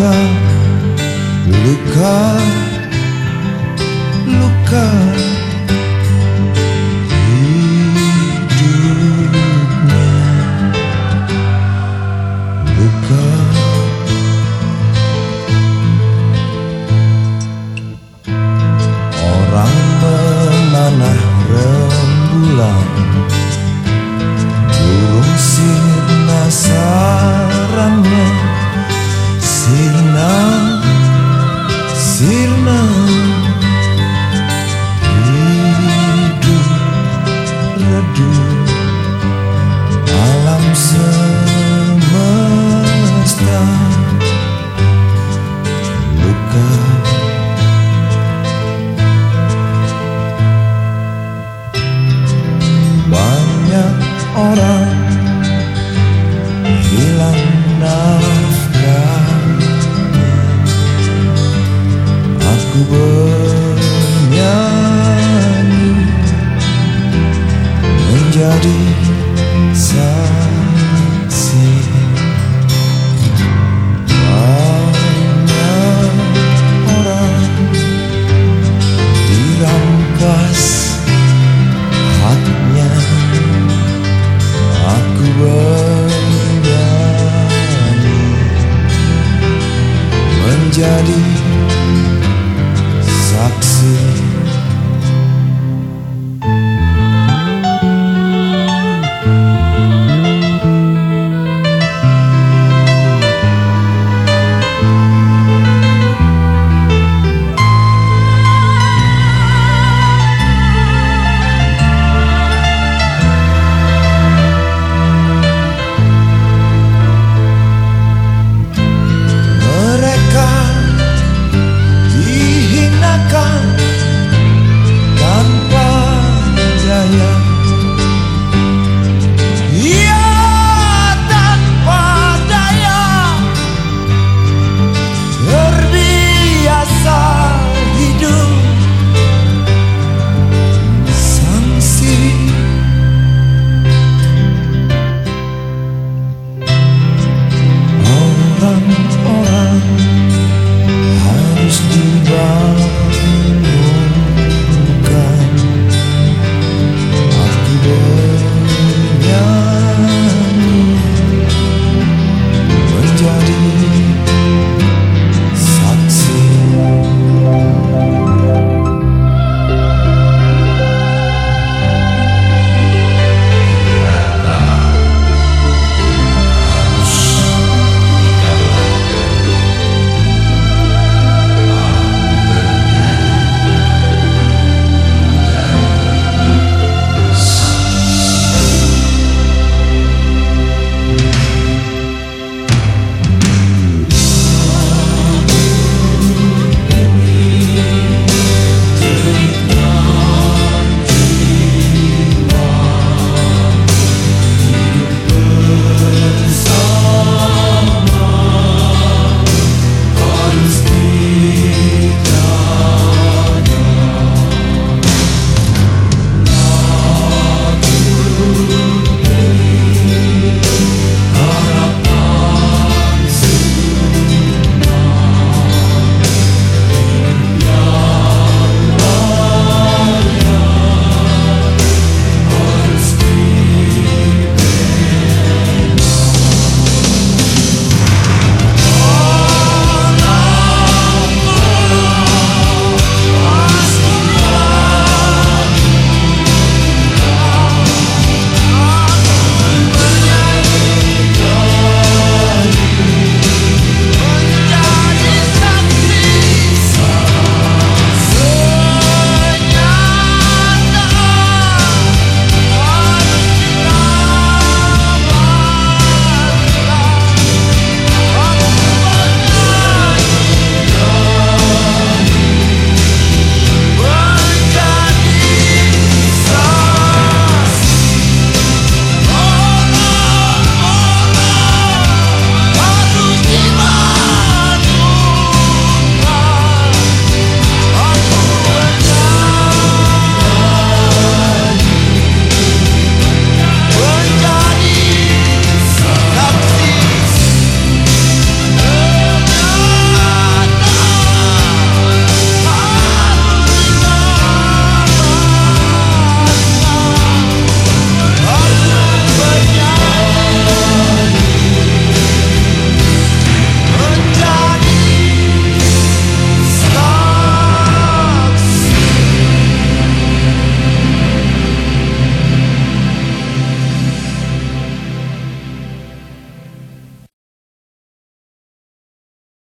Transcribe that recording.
luka luka luka. Hidupnya. Luka. Orang menanah rembulan. Jadi saksi. Banyak orang dirampas haknya. Aku berani menjadi saksi.